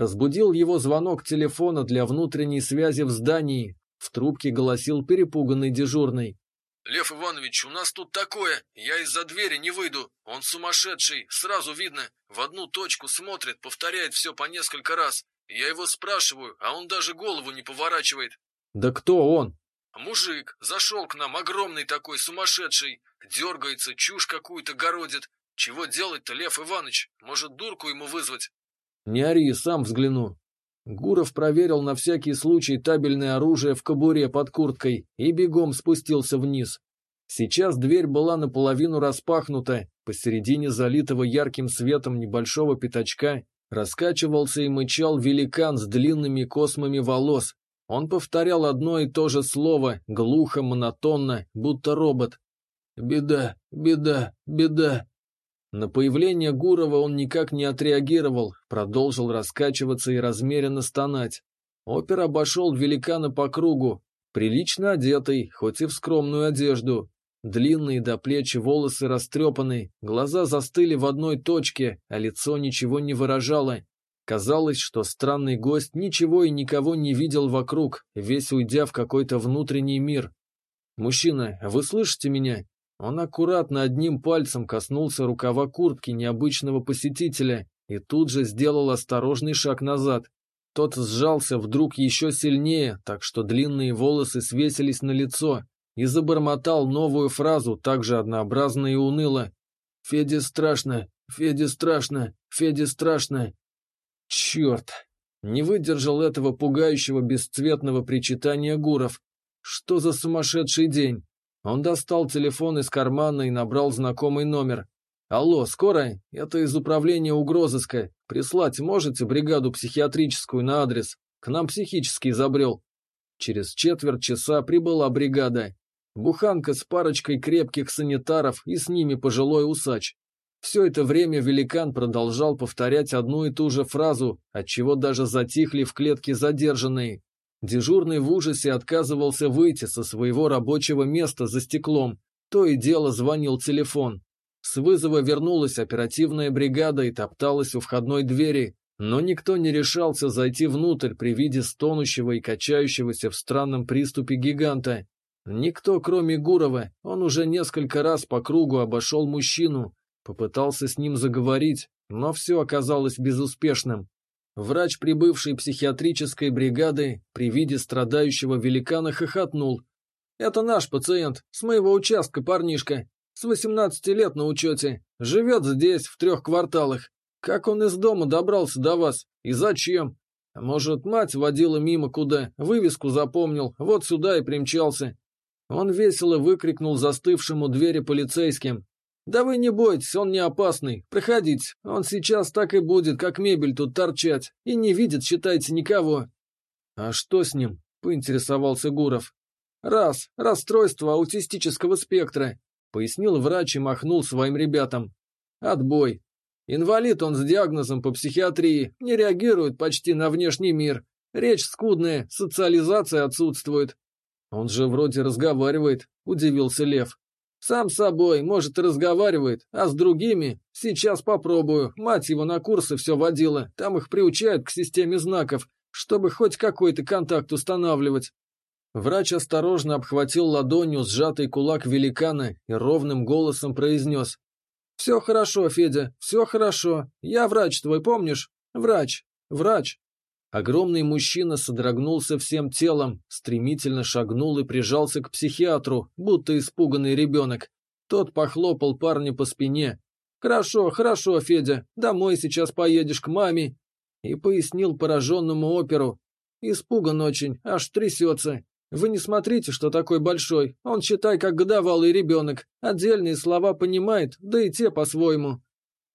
Разбудил его звонок телефона для внутренней связи в здании. В трубке голосил перепуганный дежурный. «Лев Иванович, у нас тут такое. Я из-за двери не выйду. Он сумасшедший, сразу видно. В одну точку смотрит, повторяет все по несколько раз. Я его спрашиваю, а он даже голову не поворачивает». «Да кто он?» «Мужик. Зашел к нам, огромный такой, сумасшедший. Дергается, чушь какую-то городит. Чего делать-то, Лев Иванович? Может, дурку ему вызвать?» «Не ори, сам взгляну». Гуров проверил на всякий случай табельное оружие в кобуре под курткой и бегом спустился вниз. Сейчас дверь была наполовину распахнута, посередине залитого ярким светом небольшого пятачка раскачивался и мычал великан с длинными космами волос. Он повторял одно и то же слово, глухо, монотонно, будто робот. «Беда, беда, беда, на появление Гурова он никак не отреагировал, продолжил раскачиваться и размеренно стонать. Опер обошел великана по кругу, прилично одетый, хоть и в скромную одежду. Длинные до плеч волосы растрепаны, глаза застыли в одной точке, а лицо ничего не выражало. Казалось, что странный гость ничего и никого не видел вокруг, весь уйдя в какой-то внутренний мир. «Мужчина, вы слышите меня?» Он аккуратно одним пальцем коснулся рукава куртки необычного посетителя и тут же сделал осторожный шаг назад. Тот сжался вдруг еще сильнее, так что длинные волосы свесились на лицо, и забормотал новую фразу, также однообразно и уныло. «Феде страшно, Феде страшно, Феде страшно». Черт! Не выдержал этого пугающего бесцветного причитания Гуров. Что за сумасшедший день? Он достал телефон из кармана и набрал знакомый номер. «Алло, скорая? Это из управления угрозыска. Прислать можете бригаду психиатрическую на адрес? К нам психический забрел». Через четверть часа прибыла бригада. Буханка с парочкой крепких санитаров и с ними пожилой усач. Все это время великан продолжал повторять одну и ту же фразу, отчего даже затихли в клетке задержанные. Дежурный в ужасе отказывался выйти со своего рабочего места за стеклом. То и дело звонил телефон. С вызова вернулась оперативная бригада и топталась у входной двери, но никто не решался зайти внутрь при виде стонущего и качающегося в странном приступе гиганта. Никто, кроме Гурова, он уже несколько раз по кругу обошел мужчину, попытался с ним заговорить, но все оказалось безуспешным. Врач, прибывший психиатрической бригады, при виде страдающего великана хохотнул. «Это наш пациент, с моего участка парнишка, с 18 лет на учете, живет здесь, в трех кварталах. Как он из дома добрался до вас? И зачем? Может, мать водила мимо куда, вывеску запомнил, вот сюда и примчался». Он весело выкрикнул застывшему двери полицейским. «Да вы не бойтесь, он не опасный. Проходите. Он сейчас так и будет, как мебель тут торчать. И не видит, считайте, никого». «А что с ним?» — поинтересовался Гуров. «Раз. Расстройство аутистического спектра», — пояснил врач и махнул своим ребятам. «Отбой. Инвалид он с диагнозом по психиатрии, не реагирует почти на внешний мир. Речь скудная, социализация отсутствует». «Он же вроде разговаривает», — удивился Лев. Сам собой, может, и разговаривает, а с другими? Сейчас попробую. Мать его на курсы все водила, там их приучают к системе знаков, чтобы хоть какой-то контакт устанавливать. Врач осторожно обхватил ладонью сжатый кулак великана и ровным голосом произнес. «Все хорошо, Федя, все хорошо. Я врач твой, помнишь? Врач, врач». Огромный мужчина содрогнулся всем телом, стремительно шагнул и прижался к психиатру, будто испуганный ребенок. Тот похлопал парня по спине. «Хорошо, хорошо, Федя, домой сейчас поедешь к маме». И пояснил пораженному оперу. «Испуган очень, аж трясется. Вы не смотрите, что такой большой. Он, считай, как годовалый ребенок. Отдельные слова понимает, да и те по-своему».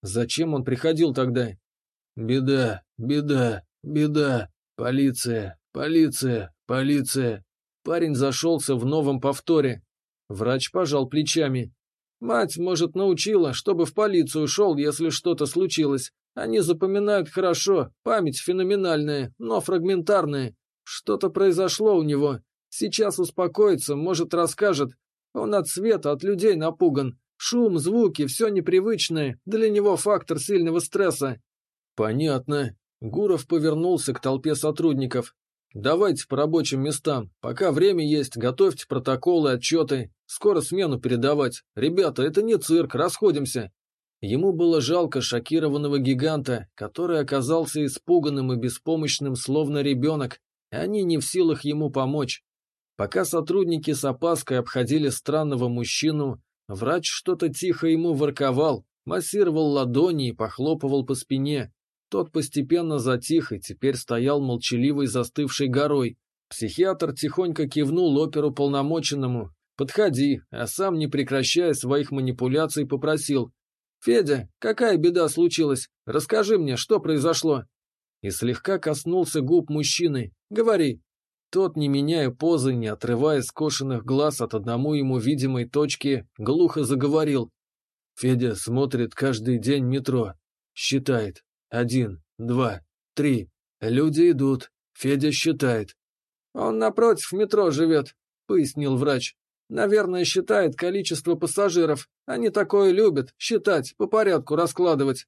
«Зачем он приходил тогда?» «Беда, беда», «Беда! Полиция! Полиция! Полиция!» Парень зашелся в новом повторе. Врач пожал плечами. «Мать, может, научила, чтобы в полицию шел, если что-то случилось. Они запоминают хорошо, память феноменальная, но фрагментарная. Что-то произошло у него. Сейчас успокоится, может, расскажет. Он от света, от людей напуган. Шум, звуки, все непривычное. Для него фактор сильного стресса». «Понятно. Гуров повернулся к толпе сотрудников. «Давайте по рабочим местам. Пока время есть, готовьте протоколы, отчеты. Скоро смену передавать. Ребята, это не цирк, расходимся». Ему было жалко шокированного гиганта, который оказался испуганным и беспомощным, словно ребенок. Они не в силах ему помочь. Пока сотрудники с опаской обходили странного мужчину, врач что-то тихо ему ворковал, массировал ладони и похлопывал по спине. Тот постепенно затих и теперь стоял молчаливой застывшей горой. Психиатр тихонько кивнул оперу полномоченному. «Подходи», а сам, не прекращая своих манипуляций, попросил. «Федя, какая беда случилась? Расскажи мне, что произошло?» И слегка коснулся губ мужчины. «Говори». Тот, не меняя позы, не отрывая скошенных глаз от одному ему видимой точки, глухо заговорил. Федя смотрит каждый день метро. Считает. Один, два, три. Люди идут. Федя считает. Он напротив метро живет, пояснил врач. Наверное, считает количество пассажиров. Они такое любят, считать, по порядку раскладывать.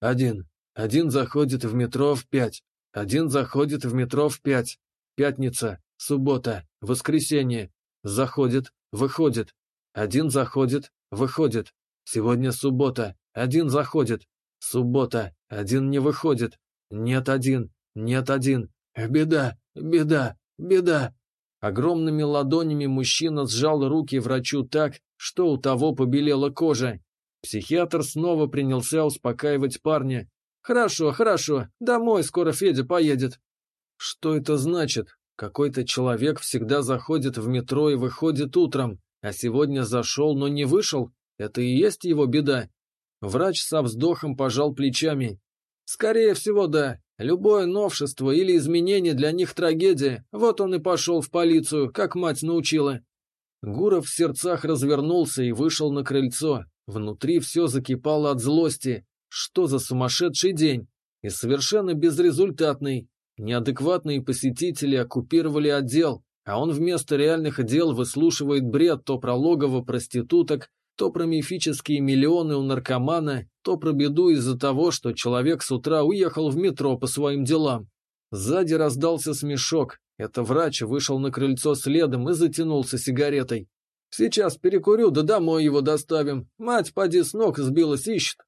Один. Один заходит в метро в пять. Один заходит в метро в пять. Пятница, суббота, воскресенье. Заходит, выходит. Один заходит, выходит. Сегодня суббота. Один заходит. Суббота. Один не выходит. Нет один. Нет один. Беда, беда, беда. Огромными ладонями мужчина сжал руки врачу так, что у того побелела кожа. Психиатр снова принялся успокаивать парня. «Хорошо, хорошо. Домой скоро Федя поедет». Что это значит? Какой-то человек всегда заходит в метро и выходит утром, а сегодня зашел, но не вышел? Это и есть его беда. Врач со вздохом пожал плечами. Скорее всего, да. Любое новшество или изменение для них трагедия. Вот он и пошел в полицию, как мать научила. Гуров в сердцах развернулся и вышел на крыльцо. Внутри все закипало от злости. Что за сумасшедший день? И совершенно безрезультатный. Неадекватные посетители оккупировали отдел, а он вместо реальных дел выслушивает бред то про логово проституток, то про мифические миллионы у наркомана, то про беду из-за того, что человек с утра уехал в метро по своим делам. Сзади раздался смешок. Это врач вышел на крыльцо следом и затянулся сигаретой. «Сейчас перекурю, да домой его доставим. Мать, поди с ног сбилась, ищет».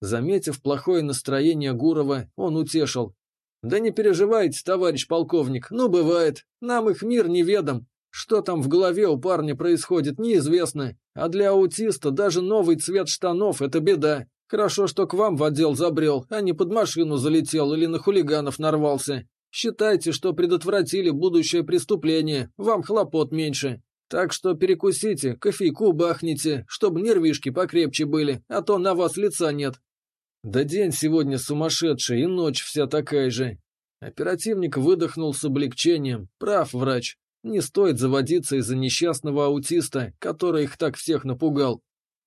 Заметив плохое настроение Гурова, он утешил. «Да не переживайте, товарищ полковник, ну бывает. Нам их мир неведом. Что там в голове у парня происходит, неизвестно. А для аутиста даже новый цвет штанов – это беда. Хорошо, что к вам в отдел забрел, а не под машину залетел или на хулиганов нарвался. Считайте, что предотвратили будущее преступление, вам хлопот меньше. Так что перекусите, кофейку бахните, чтобы нервишки покрепче были, а то на вас лица нет. Да день сегодня сумасшедший, и ночь вся такая же. Оперативник выдохнул с облегчением. Прав врач. Не стоит заводиться из-за несчастного аутиста, который их так всех напугал.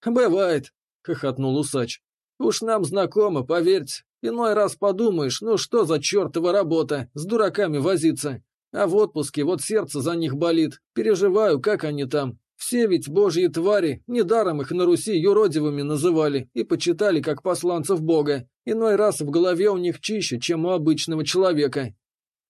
«Бывает», — хохотнул усач. «Уж нам знакомо, поверьте. Иной раз подумаешь, ну что за чертова работа, с дураками возиться. А в отпуске вот сердце за них болит. Переживаю, как они там. Все ведь божьи твари, недаром их на Руси юродивыми называли и почитали как посланцев Бога. Иной раз в голове у них чище, чем у обычного человека.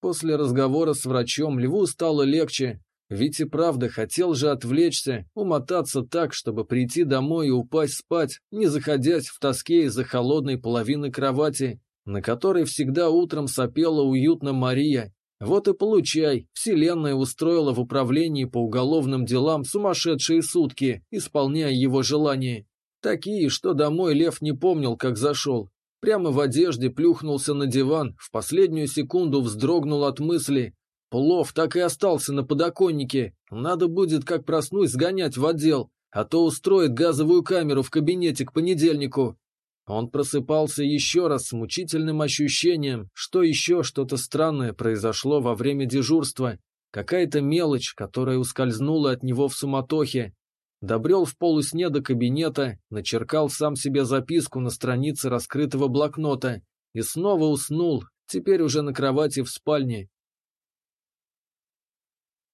После разговора с врачом Льву стало легче, ведь и правда хотел же отвлечься, умотаться так, чтобы прийти домой и упасть спать, не заходясь в тоске из-за холодной половины кровати, на которой всегда утром сопела уютно Мария. Вот и получай, вселенная устроила в управлении по уголовным делам сумасшедшие сутки, исполняя его желания. Такие, что домой Лев не помнил, как зашел, Прямо в одежде плюхнулся на диван, в последнюю секунду вздрогнул от мысли. Плов так и остался на подоконнике. Надо будет, как проснусь, сгонять в отдел, а то устроит газовую камеру в кабинете к понедельнику. Он просыпался еще раз с мучительным ощущением, что еще что-то странное произошло во время дежурства. Какая-то мелочь, которая ускользнула от него в суматохе, Добрел в полусне до кабинета, начеркал сам себе записку на странице раскрытого блокнота и снова уснул, теперь уже на кровати в спальне.